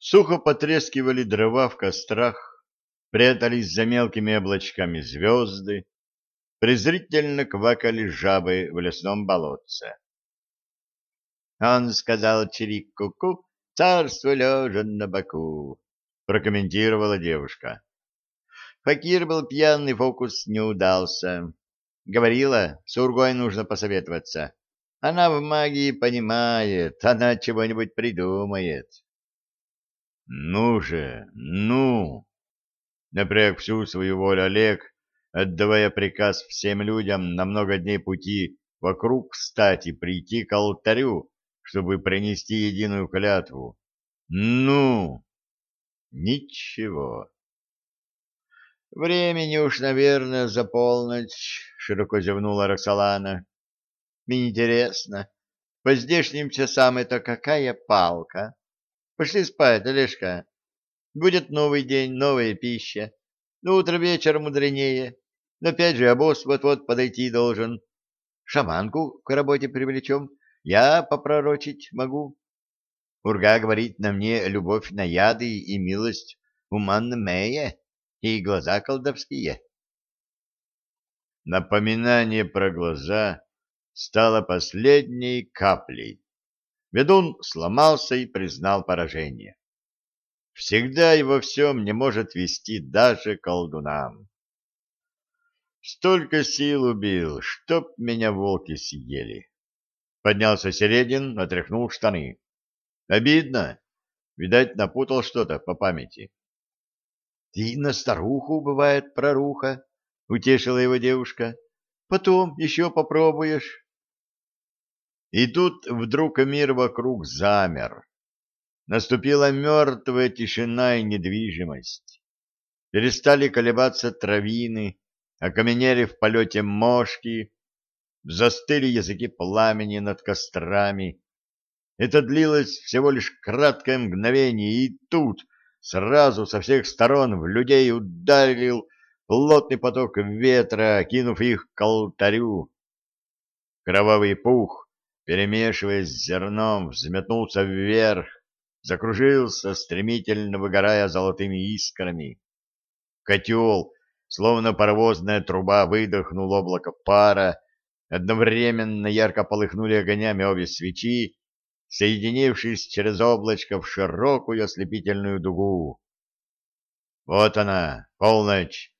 Сухо потрескивали дрова в кострах, прятались за мелкими облачками звезды, презрительно квакали жабы в лесном болотце. Он сказал чирик-ку-ку, царство лежа на боку, прокомментировала девушка. Факир был пьяный, фокус не удался. Говорила, с Ургой нужно посоветоваться. Она в магии понимает, она чего-нибудь придумает. Ну же, ну! Напряг всю свою волю Олег, отдавая приказ всем людям на много дней пути вокруг встать и прийти к алтарю, чтобы принести единую клятву. Ну! Ничего. Времени уж, наверное, за полночь, широко зевнула Роксолана. Интересно, по здешним часам это какая палка? Пошли спать, Олежка. Будет новый день, новая пища. Ну, утро вечер мудренее. Но опять же, обоз вот-вот подойти должен. Шаманку к работе привлечем. Я попророчить могу. Урга говорит на мне любовь на яды и милость уманная и глаза колдовские. Напоминание про глаза стало последней каплей Ведун сломался и признал поражение. Всегда и во всем не может вести даже колдунам. Столько сил убил, чтоб меня волки съели. Поднялся Середин, отряхнул штаны. Обидно. Видать, напутал что-то по памяти. — Ты на старуху, бывает, проруха, — утешила его девушка. — Потом еще попробуешь. И тут вдруг мир вокруг замер. Наступила мертвая тишина и недвижимость. Перестали колебаться травины, окаменели в полете мошки, застыли языки пламени над кострами. Это длилось всего лишь краткое мгновение, и тут сразу со всех сторон в людей ударил плотный поток ветра, кинув их к алтарю. Кровавый пух перемешиваясь с зерном, взметнулся вверх, закружился, стремительно выгорая золотыми искрами. Котел, словно паровозная труба, выдохнул облако пара, одновременно ярко полыхнули огнями обе свечи, соединившись через облачко в широкую ослепительную дугу. Вот она, полночь.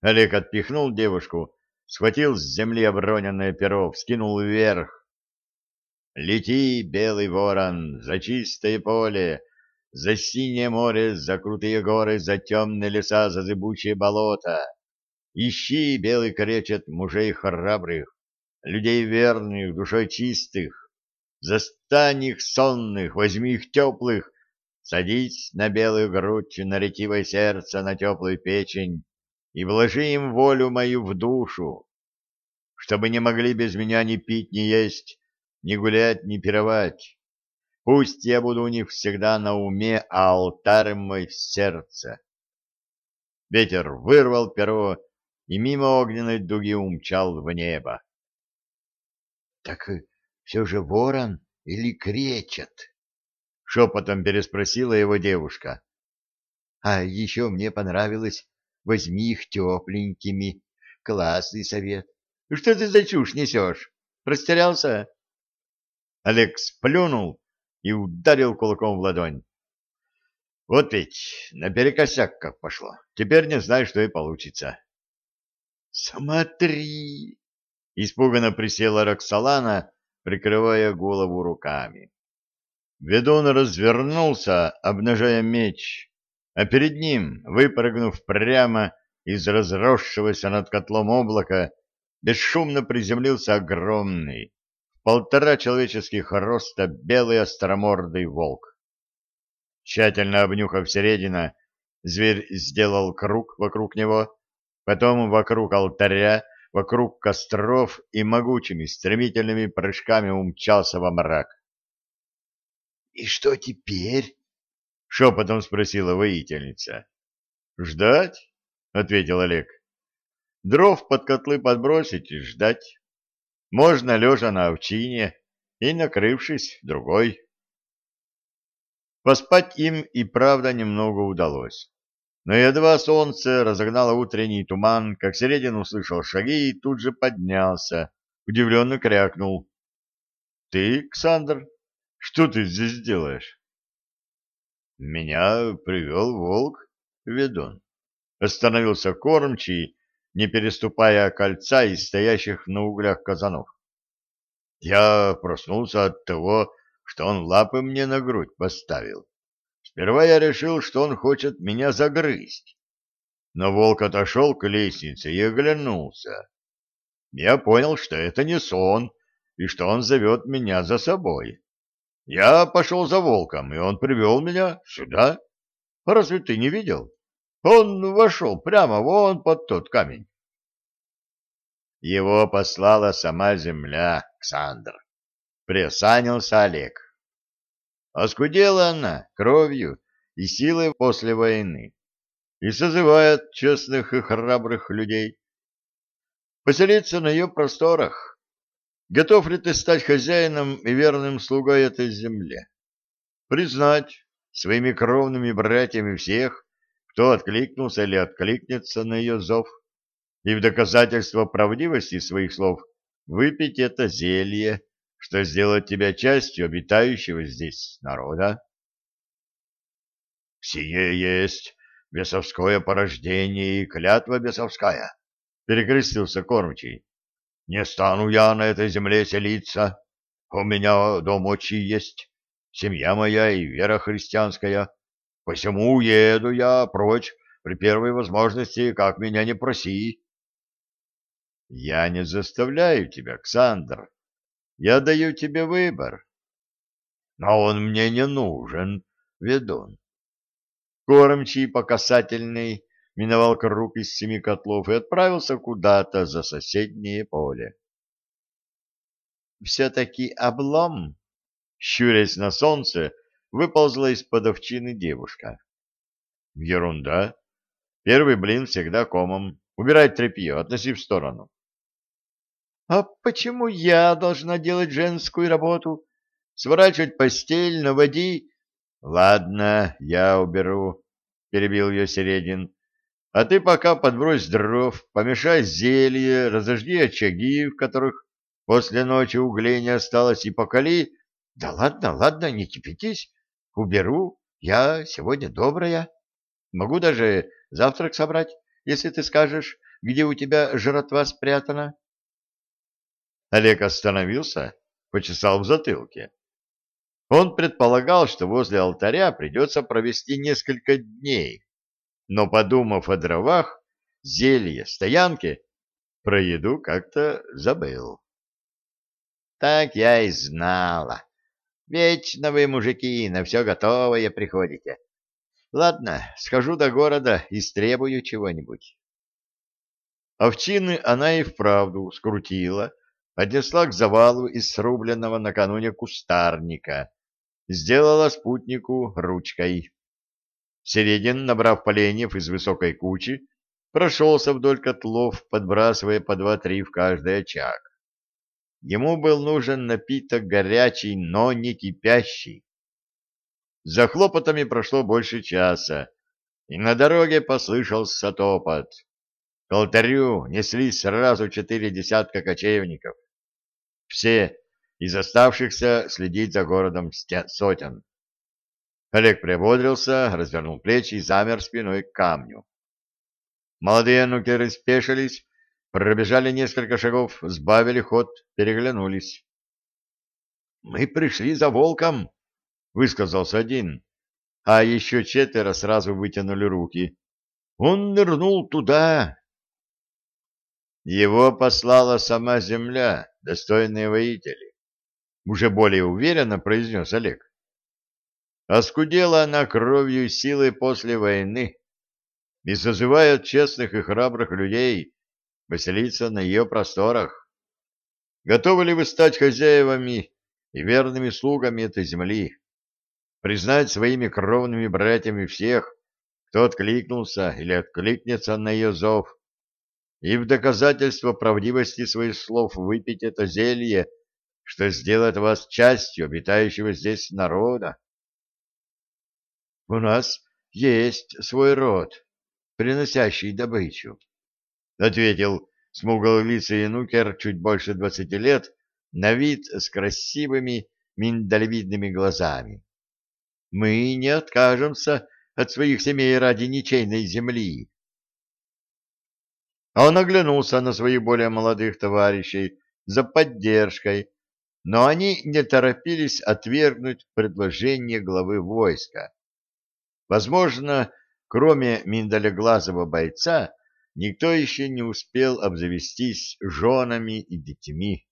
Олег отпихнул девушку, схватил с земли оброненное перо, вскинул вверх, Лети, белый ворон, за чистое поле, за синее море, за крутые горы, за темные леса, за зыбучие болота. Ищи, белый кречет, мужей храбрых, людей верных, душой чистых. Застань их сонных, возьми их теплых, садись на белую грудь, на ретивое сердце, на теплую печень и вложи им волю мою в душу, чтобы не могли без меня ни пить, ни есть, ни гулять, ни пировать. Пусть я буду у них всегда на уме, а алтарь мой в сердце. Ветер вырвал перо и мимо огненной дуги умчал в небо. — Так все же ворон или кречет? — шепотом переспросила его девушка. — А еще мне понравилось, возьми их тепленькими. Классный совет. Что ты за чушь несешь? Растерялся? Олег сплюнул и ударил кулаком в ладонь. Вот ведь наперекосяк как пошло. Теперь не знаю, что и получится. «Смотри!» — испуганно присела Роксолана, прикрывая голову руками. Ведун развернулся, обнажая меч, а перед ним, выпрыгнув прямо из разросшегося над котлом облака, бесшумно приземлился огромный, полтора человеческих роста белый остромордый волк. Тщательно обнюхав середина, зверь сделал круг вокруг него, потом вокруг алтаря, вокруг костров и могучими стремительными прыжками умчался во мрак. — И что теперь? — шепотом спросила воительница. — Ждать? — ответил Олег. — Дров под котлы подбросить и ждать. Можно лежа на овчине и накрывшись другой. Поспать им и правда немного удалось. Но едва солнце разогнало утренний туман, как Середин услышал шаги и тут же поднялся, удивленно крякнул. — Ты, Ксандр, что ты здесь делаешь? — Меня привел волк, ведун. Остановился кормчий, не переступая кольца из стоящих на углях казанов. Я проснулся от того, что он лапы мне на грудь поставил. Сперва я решил, что он хочет меня загрызть. Но волк отошел к лестнице и оглянулся. Я понял, что это не сон, и что он зовет меня за собой. Я пошел за волком, и он привел меня сюда. Разве ты не видел? Он вошел прямо вон под тот камень. Его послала сама земля, Ксандр. Приосанился Олег. Оскудела она кровью и силой после войны и созывает честных и храбрых людей поселиться на ее просторах. Готов ли ты стать хозяином и верным слугой этой земле? Признать своими кровными братьями всех, кто откликнулся или откликнется на ее зов, и в доказательство правдивости своих слов выпить это зелье, что сделает тебя частью обитающего здесь народа. «Сие есть бесовское порождение и клятва бесовская», — перекрестился кормчий. «Не стану я на этой земле селиться. У меня дом отчий есть, семья моя и вера христианская. Посему уеду я прочь при первой возможности, как меня не проси». «Я не заставляю тебя, Ксандр», я даю тебе выбор. Но он мне не нужен, ведун. Кормчий по касательной миновал круг из семи котлов и отправился куда-то за соседнее поле. Все-таки облом, щурясь на солнце, выползла из-под овчины девушка. Ерунда. Первый блин всегда комом. Убирай тряпье, относи в сторону. А почему я должна делать женскую работу? Сворачивать постель, наводи? Ладно, я уберу, перебил ее Середин. А ты пока подбрось дров, помешай зелье, разожги очаги, в которых после ночи углей не осталось, и поколи. Да ладно, ладно, не кипятись, уберу, я сегодня добрая. Могу даже завтрак собрать, если ты скажешь, где у тебя жратва спрятана. Олег остановился, почесал в затылке. Он предполагал, что возле алтаря придется провести несколько дней, но, подумав о дровах, зелье, стоянке, про еду как-то забыл. Так я и знала. Вечно вы, мужики, на все готовое приходите. Ладно, схожу до города и стребую чего-нибудь. Овчины она и вправду скрутила, отнесла к завалу из срубленного накануне кустарника, сделала спутнику ручкой. Середин, набрав поленьев из высокой кучи, прошелся вдоль котлов, подбрасывая по два-три в каждый очаг. Ему был нужен напиток горячий, но не кипящий. За хлопотами прошло больше часа, и на дороге послышался топот. К алтарю неслись сразу четыре десятка кочевников. Все из оставшихся следить за городом сотен. Олег приободрился, развернул плечи и замер спиной к камню. Молодые нукеры спешились, пробежали несколько шагов, сбавили ход, переглянулись. — Мы пришли за волком, — высказался один, а еще четверо сразу вытянули руки. — Он нырнул туда, его послала сама земля, достойные воители. Уже более уверенно произнес Олег. Оскудела она кровью и силой после войны и созывает честных и храбрых людей поселиться на ее просторах. Готовы ли вы стать хозяевами и верными слугами этой земли? Признать своими кровными братьями всех, кто откликнулся или откликнется на ее зов, и в доказательство правдивости своих слов выпить это зелье, что сделает вас частью обитающего здесь народа. У нас есть свой род, приносящий добычу, — ответил смуглолицый нукер чуть больше двадцати лет, на вид с красивыми миндалевидными глазами. Мы не откажемся от своих семей ради ничейной земли. Он оглянулся на своих более молодых товарищей за поддержкой, но они не торопились отвергнуть предложение главы войска. Возможно, кроме миндалеглазого бойца, никто еще не успел обзавестись женами и детьми.